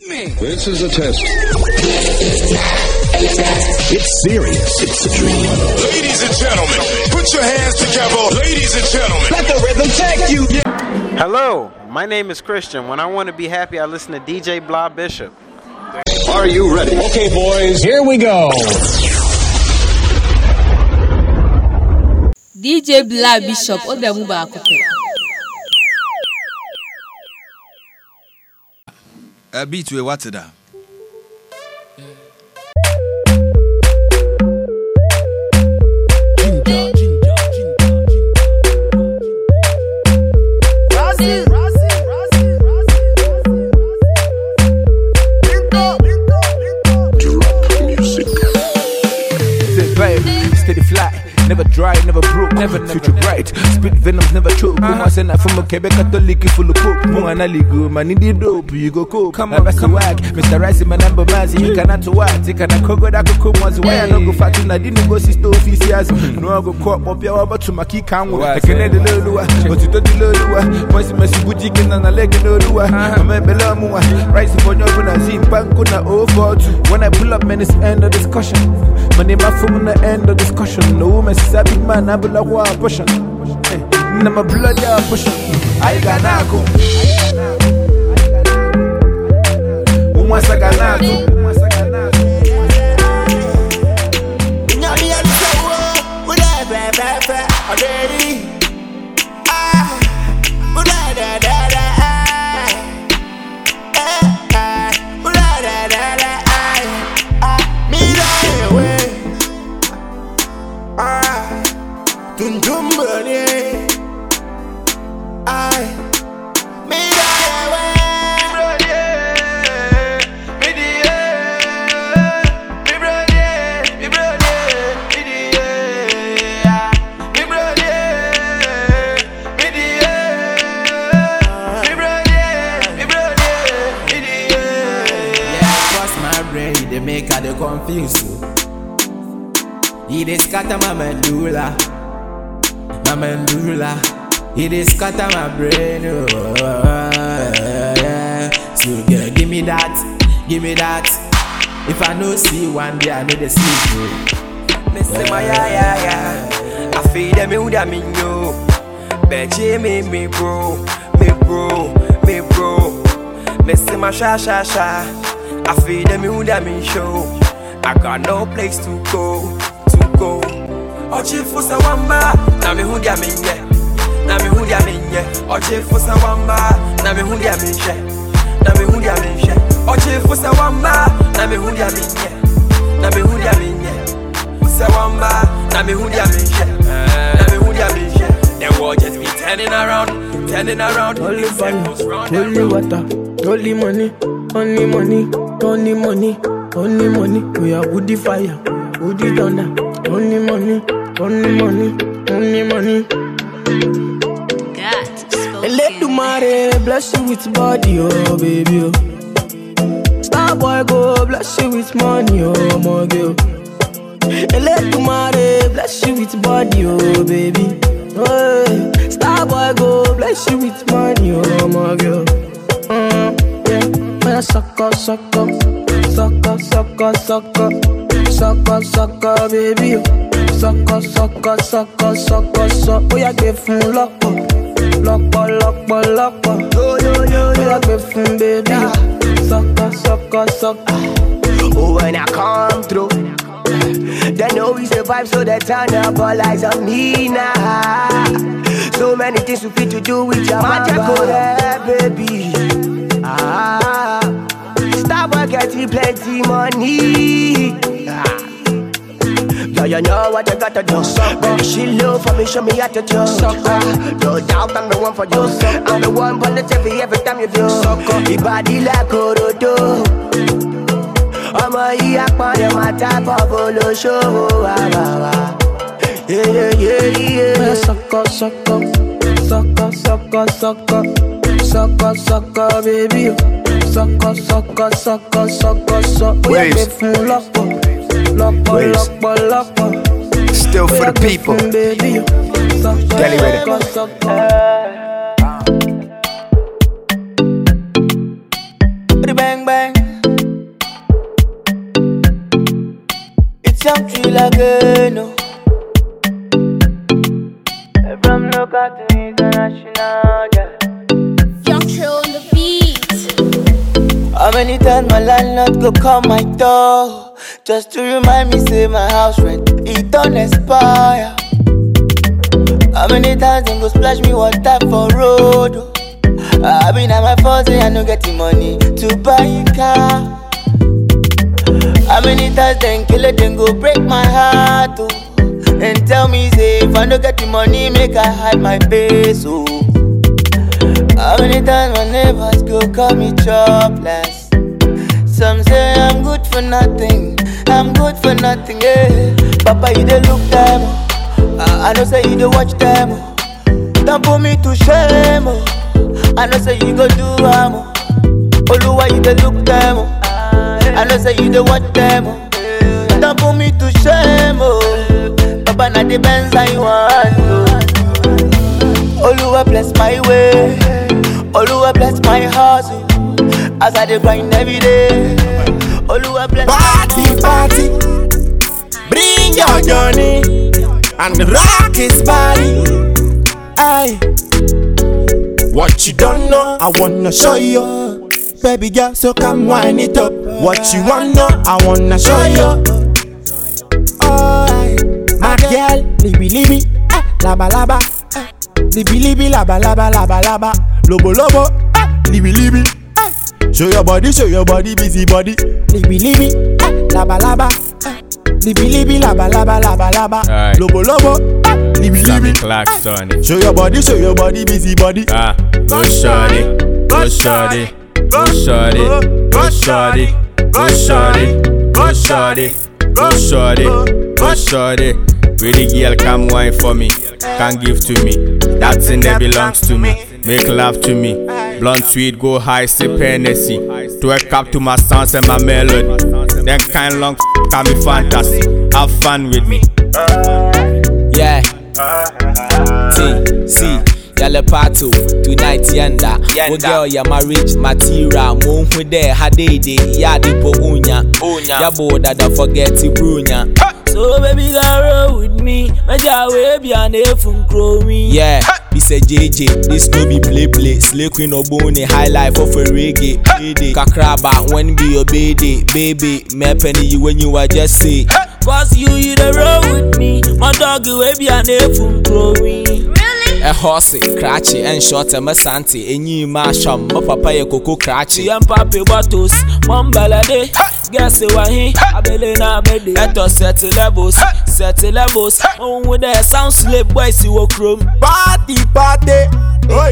Hit me. This is a test. It's serious. It's a dream. Ladies and gentlemen, put your hands together. Ladies and gentlemen, Let the rhythm take you. Hello, my name is Christian. When I want to be happy, I listen to DJ Blah Bishop. Are you ready? Okay, boys. Here we go. dj bla bishop ọ bịa ebi tue wate da Never dry, never broke, never future bright. Spit venoms never choke. Uh-huh. send that from a Quebec Catholic full of coke. Mo analigo, man in the dope, you go coke. Come on, come wag. Mr. Rice, my number mazi, you cannot to what? You cannot cover that cook once. Why I no go fat in I didn't go see stove officials. No, I go crop up your over to my key can. I can end the lulua, but you don't the lulua. Voice messy boutique and a leg in the lua. I'm a belamua. Rice for your own as in banko na over. When I pull up, man, it's end of discussion. My name, my phone, the end of discussion. No Sabi man, abula wa passion. Na my blood ya passion. Ay ganako. Umasa ganako. Woman, a big man, I be like, wow, pushing. Now my blood, yeah, pushing. I got nago. Uma saganato. Cross my brain, they make her they confuse you. He dey scatter my medulla, my medulla. He dey scatter my brain. Oh, yeah. So girl, give me that, give me that. If I no see one day, I know they sleep. Oh. Me say my ya ya ya. I feel them who that me know. Betcha me me bro, me bro, me bro. Me say my sha sha sha. I feel them who that me show. I got no place to go, to go. Ochi fusa wamba, na me who that me. Na me who that me yeah. Ochi fusa wamba, na me who that me. Na me who that me yeah. Ochi fusa wamba, na me who that me. Na me who that me yeah. Wamba, na me who that me. Na me who that. The world just be turning around, turning around. Only fire, circles round and only water, only money, only money, only money, only money. We are woody fire, woody thunder, only money, only money, only money. Eledumare bless you with body, oh baby, oh. Star boy go bless you with money, oh my girl. Eledumare bless you with body, oh baby. Oh, star boy go bless you with money, oh my girl. Mm, yeah, when I suck up, suck up, suck up, suck up, suck up, suck up, suck up, baby. oh. Suck up, suck up, suck up, suck. Oh yeah, give fun lock up, lock up, lock up, lock up. Yo yo yo, oh when I come through, they know we survive, so they turn up all eyes on me now. So many things we fit to do with your yeah, baby. Ah, stop getting plenty money. Ah. Yeah, you know what you gotta do. Baby, she love for me, show me how to do. No doubt I'm the one for you. I'm the one positive every time you do. Your body like Orodo. ọmọ yìí apọ̀nrẹ̀ máa tábọ̀ bolóṣòwò wà wà wà. Well, suck up, suck up, suck up, suck up, suck up, suck up, suck up, baby. Suck up, suck Loco. Still for the people. Deli with it. Bang bang. It's young Chilagano. From local to international, yeah. Young chill. How many times my landlord go come my door just to remind me say my house rent it don't expire. How many times them go splash me water for road? I been at my fault say I no get the money to buy a car. How many times them kill it then go break my heart oh, and tell me say if I no get the money make I hide my face oh. How many times my neighbors go call me jobless? Some say I'm good for nothing, I'm good for nothing, yeah. Papa, you dey look them. I, ah, I know say you dey watch them. Don't put me to shame. I know say you go do oh. Oluwa, you dey look them. I know say you dey watch them. Don't put me to shame. Papa, na the Benz I want, oh. Oluwa bless my way. Oluwa bless my hustle. As I dey grind every day. Oluwa bless Party, party. Bring your journey and rock his body. Aye. What you don't know, I wanna show you. Baby girl, so come wind it up. What you want know, I wanna show you. Oh, aye. my girl, libby libby, eh, laba laba, Libi libi laba laba laba laba Lobo lobo ah, eh. libi. libby eh. Ah, show your body, show your body, busy body Libi libi, eh. Ah, laba laba Libi libi laba laba laba laba right. Lobo lobo eh. libi. libby eh. Show your body, show your body, busy body ah. Go shorty, go shorty Go shorty, go shorty Go shorty, go shorty Go shorty, go shorty Pretty girl, come wine for me, can give to me. That thing that belongs to me. Make love to me. Blunt sweet, go high, sip Hennessy. Twerk up to my sounds and my melody. Then kind long can be fantasy. Have fun with me. Yeah. T C Yale pato tonight yanda. Wo oh, girl ya marriage material. Mo hu there hadede ya dipo unya. Ya boda da forget brunya. So baby girl roll with me. Meja we be an from growing. Yeah. This a JJ, this no be play play. Slay queen or bone, high life of a reggae. Payday. Kakraba, when be your baby, baby. Me penny you when you are just say. Cause you, you the roll with me. My dog, you will be an from growing. ɛhɔse krakye ɛnhyɛ ɔtɛmɛ santi. ɛnyii ma ahwɛm mo papa yɛ koko krakye yɛn papi bottles mɔmbɛlɛde gɛse wahi abele na abede ɛtɔ sɛte levels sɛte levels. Ohun dɛ sound slave boys wɔ kurom. paati paati oi!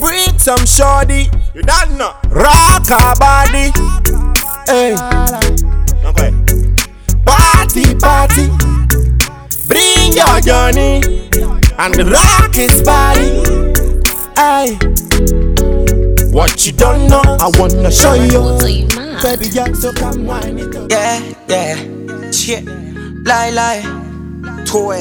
Bring some shawty you don know. Rock her body. Party party. Bring your journey. And rock his body. Hey. What you don't know, I wanna show you. Baby, girl, so come wind it up. Yeah, yeah. Shit. Lie, lie. Toy.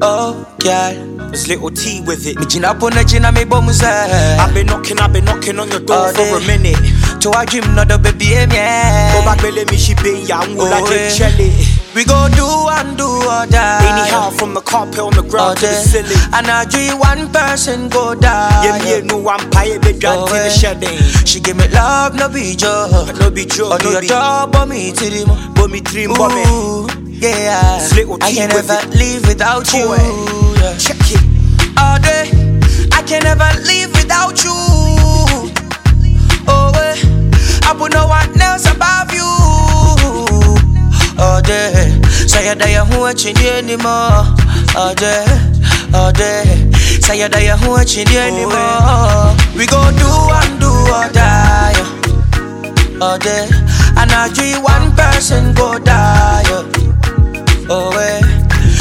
Oh, girl. There's little T with it. Me jina pona jina me bomuze. I've been knocking, I've been knocking on your door All for day. a minute. To I dream not the baby, yeah. Go back, me she be young, Oh, like yeah. a jelly. We go do and do or die. Anyhow, from the carpet on the All ground to the ceiling. And I dream one person go die. Yeah, me no one pie, be drunk Oh, in the shedding. She give me love, no be joke. No be joke, no your be. job, but me to the mo- But me dream, but me. Yeah. I can never live without you. Yeah. Check it. All day, I can never live without you. Oh, eh, I put no one else above you. Say you die who watching anymore. All day, all day, say you die who watching anymore. We go do and do or die. All day, and I dream one person go die. Oh, eh,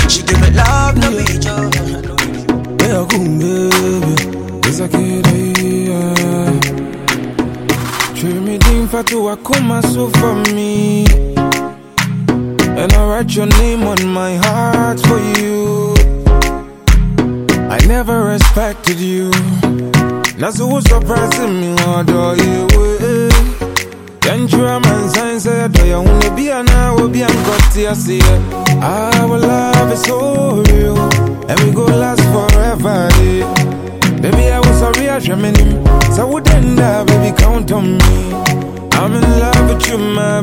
she give me love, no be joke. Yeah, come baby, it's a kid, yeah. Me din for to akuma so for me. Mm. And I write your name on my heart for you. I never respected you. That's what surprising me, do you way? Yanjura man sign say do you wanna be an hour be an to see. Our love is so real and we go last forever. Yeah. Baby, I was sorry I dreamt him. So would end up, baby, count on me. I'm in love with you, my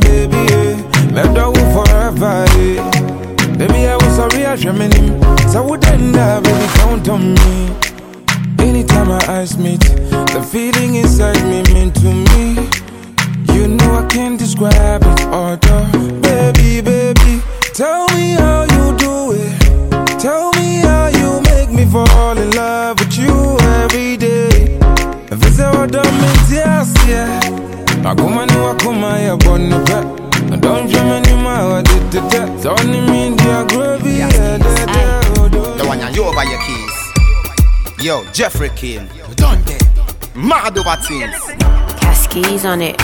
was sorry I. So would end up, baby, count on me. Anytime our eyes meet, the feeling inside me meant to me. You know I can't describe it, order. Baby, baby, Yo, Jeffrey King. Done there. Mad over things. Cascades on it.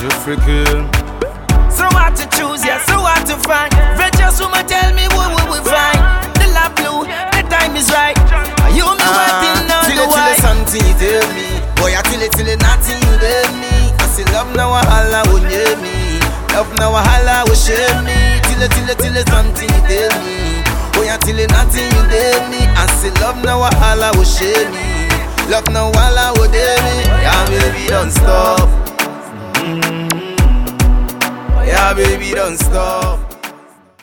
Jeffrey King. So hard to choose, yeah, so hard to find. Virtuous woman tell me what we will find. The love blue, the time is right. You me ah, waiting on Till the it, till why. it, something you tell me. Boy, I till it, till it, nothing you tell me. I say love now, a holla, will near me. Love now, a holla, will share me. Till it, till it, till it, something you tell me. Boy, I till it, nothing you tell me. I say love now, a holla, will share me. Love now, holla, will dare me. Yeah, baby, don't stop. Mm. Yeah, baby, don't stop.